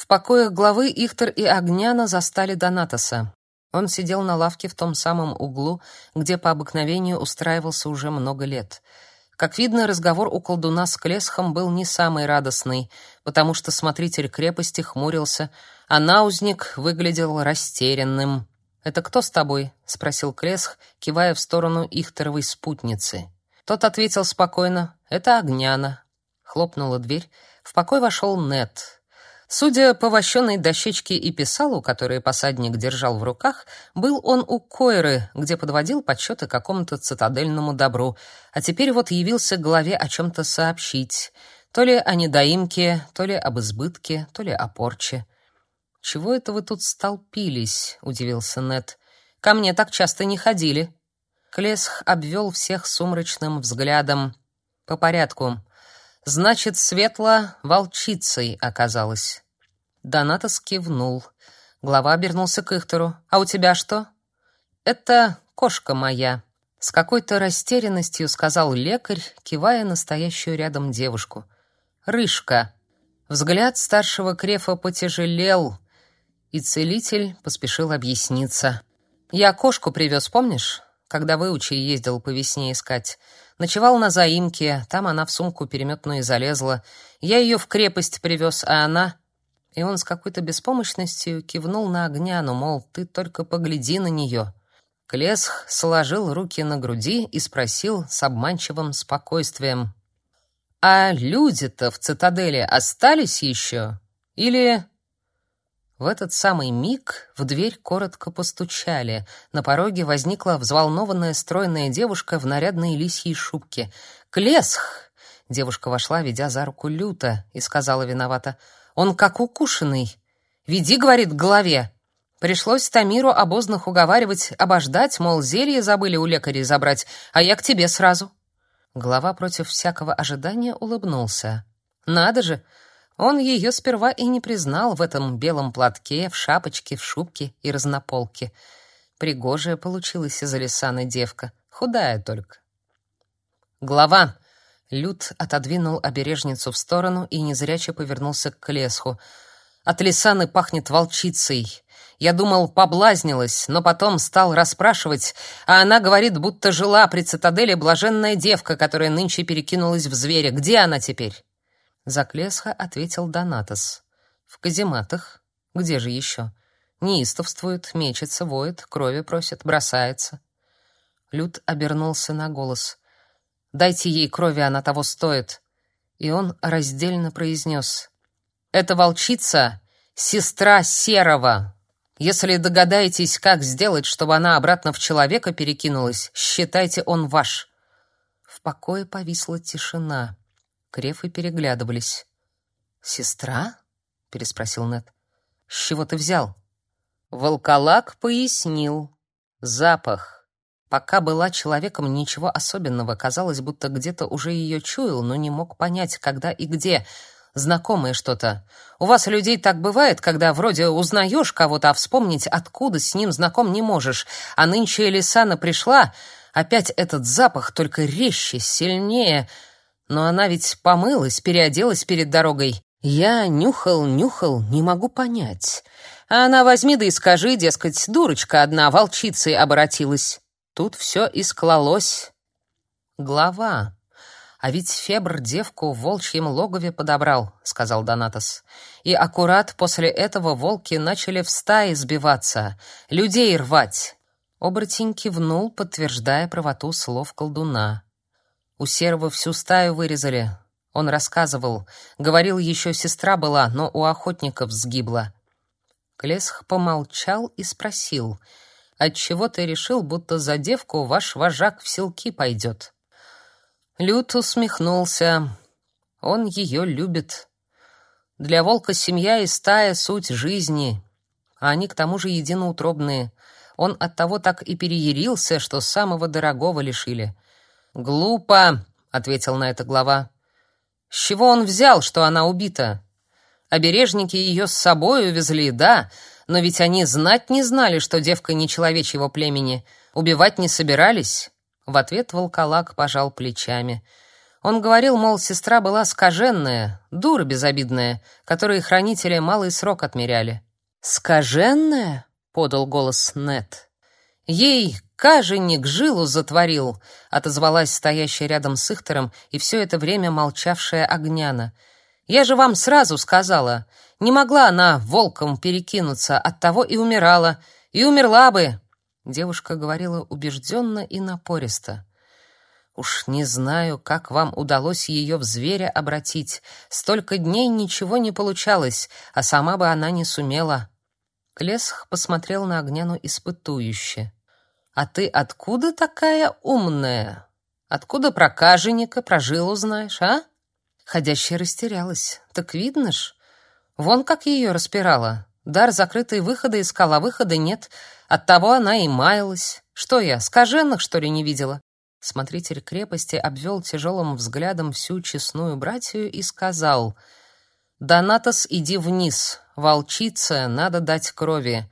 В покоях главы Ихтер и Огняна застали Донатоса. Он сидел на лавке в том самом углу, где по обыкновению устраивался уже много лет. Как видно, разговор у колдуна с Клесхом был не самый радостный, потому что смотритель крепости хмурился, а наузник выглядел растерянным. «Это кто с тобой?» — спросил Клесх, кивая в сторону Ихтеровой спутницы. Тот ответил спокойно. «Это Огняна». Хлопнула дверь. В покой вошел Нет. Судя по вощеной дощечке и писалу, которые посадник держал в руках, был он у Койры, где подводил подсчеты какому-то цитадельному добру, а теперь вот явился к главе о чем-то сообщить. То ли о недоимке, то ли об избытке, то ли о порче. «Чего это вы тут столпились?» — удивился Нет. «Ко мне так часто не ходили». Клесх обвел всех сумрачным взглядом. «По порядку. Значит, Светла волчицей оказалась. Донатос кивнул. Глава обернулся к Ихтору. «А у тебя что?» «Это кошка моя», — с какой-то растерянностью сказал лекарь, кивая настоящую рядом девушку. «Рыжка». Взгляд старшего крефа потяжелел, и целитель поспешил объясниться. «Я кошку привез, помнишь? Когда выучи ездил по весне искать. Ночевал на заимке, там она в сумку переметную залезла. Я ее в крепость привез, а она... И он с какой-то беспомощностью кивнул на Огняну, мол, ты только погляди на нее. Клесх сложил руки на груди и спросил с обманчивым спокойствием. «А люди-то в цитадели остались еще? Или в этот самый миг в дверь коротко постучали. На пороге возникла взволнованная стройная девушка в нарядной лисьей шубке. «Клесх!» Девушка вошла, ведя за руку люто, и сказала виновато. «Он как укушенный. Веди, — говорит, — к голове». Пришлось Тамиру обозных уговаривать, обождать, мол, зелье забыли у лекарей забрать, а я к тебе сразу. Глава против всякого ожидания улыбнулся. «Надо же! Он ее сперва и не признал в этом белом платке, в шапочке, в шубке и разнополке. Пригожая получилась из Алисаны девка, худая только. Глава. Люд отодвинул обережницу в сторону и незряче повернулся к лесху. От Лисаны пахнет волчицей. Я думал, поблазнилась, но потом стал расспрашивать, а она говорит, будто жила при цитадели блаженная девка, которая нынче перекинулась в зверя. Где она теперь? За Клесха ответил Донатос. В казематах. Где же еще? Неистовствует, мечется, воет, крови просит, бросается. Люд обернулся на голос. «Дайте ей крови, она того стоит». И он раздельно произнес. «Это волчица — сестра Серого. Если догадаетесь, как сделать, чтобы она обратно в человека перекинулась, считайте, он ваш». В покое повисла тишина. Крефы переглядывались. «Сестра?» — переспросил Нед. «С чего ты взял?» Волколак пояснил. «Запах. Пока была человеком, ничего особенного. Казалось, будто где-то уже ее чуял, но не мог понять, когда и где. Знакомое что-то. У вас, людей, так бывает, когда вроде узнаешь кого-то, а вспомнить, откуда с ним знаком не можешь. А нынче Элисана пришла, опять этот запах, только резче, сильнее...» Но она ведь помылась, переоделась перед дорогой. Я нюхал, нюхал, не могу понять. А она возьми да и скажи, дескать, дурочка одна волчицей оборотилась. Тут все и склалось. Глава. А ведь Фебр девку в волчьем логове подобрал, сказал Донатос. И аккурат после этого волки начали в стаи сбиваться, людей рвать. Оборотень кивнул, подтверждая правоту слов колдуна. У Серого всю стаю вырезали. Он рассказывал. Говорил, еще сестра была, но у охотников сгибла. Клесх помолчал и спросил. «Отчего ты решил, будто за девку ваш вожак в селки пойдет?» Лют усмехнулся. Он ее любит. Для волка семья и стая — суть жизни. А они к тому же единоутробные. Он оттого так и переярился, что самого дорогого лишили — «Глупо», — ответил на это глава. «С чего он взял, что она убита? Обережники ее с собой увезли, да, но ведь они знать не знали, что девка не человечьего племени. Убивать не собирались». В ответ волколак пожал плечами. Он говорил, мол, сестра была скаженная, дура безобидная, которой хранители малый срок отмеряли. «Скаженная?» — подал голос Нет. «Ей каженик жилу затворил», — отозвалась стоящая рядом с Ихтером и все это время молчавшая Огняна. «Я же вам сразу сказала, не могла она волком перекинуться, оттого и умирала, и умерла бы». Девушка говорила убежденно и напористо. Уж не знаю, как вам удалось ее в зверя обратить. Столько дней ничего не получалось, а сама бы она не сумела. Клесх посмотрел на Огняну испытующе. А ты откуда такая умная? Откуда про каженика, про жилу знаешь, а? Ходящая растерялась. Так видно ж. Вон как ее распирала. Дар закрытые выходы искала, выхода нет. Оттого она и маялась. Что я, скаженных, что ли, не видела? Смотритель крепости обвел тяжелым взглядом всю честную братью и сказал: "Донатос, иди вниз. Волчица, надо дать крови.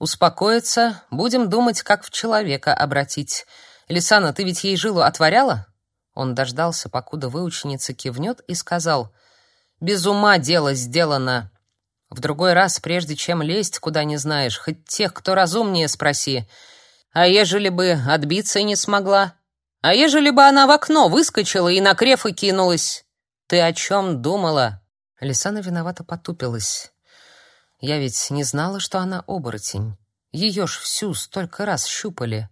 Успокоиться, будем думать, как в человека обратить. Лисана, ты ведь ей жилу отворяла?" Он дождался, покуда выученица кивнет, и сказал: "Без ума дело сделано. В другой раз, прежде чем лезть куда не знаешь, хоть тех, кто разумнее, спроси. А ежели бы отбиться не смогла?" А ежели бы она в окно выскочила и на крефы кинулась? Ты о чем думала? Лисана виновато потупилась. Я ведь не знала, что она оборотень. Ее ж всю столько раз щупали.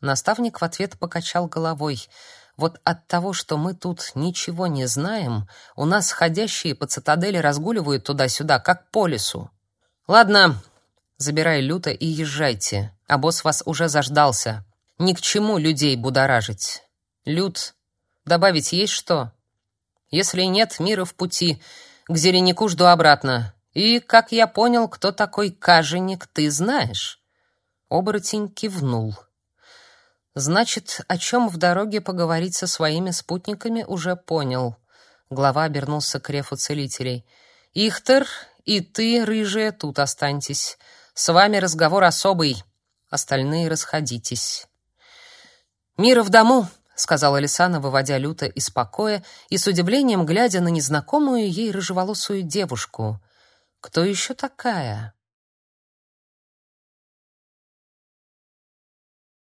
Наставник в ответ покачал головой. Вот от того, что мы тут ничего не знаем, у нас ходящие по цитадели разгуливают туда-сюда, как по лесу. Ладно, забирай люто и езжайте, а босс вас уже заждался. Ни к чему людей будоражить. Люд, добавить есть что? Если нет, мира в пути. К зеленику жду обратно. И, как я понял, кто такой каженик, ты знаешь. Оборотень кивнул. Значит, о чем в дороге поговорить со своими спутниками уже понял. Глава обернулся к рефу целителей. Ихтер и ты, рыжая, тут останьтесь. С вами разговор особый. Остальные расходитесь. «Мира в дому», — сказала Лисана, выводя Люта из покоя и с удивлением глядя на незнакомую ей рыжеволосую девушку. «Кто еще такая?»